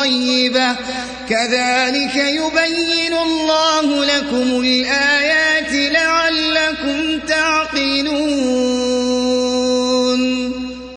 طيبة. كذلك يبين الله لكم الآيات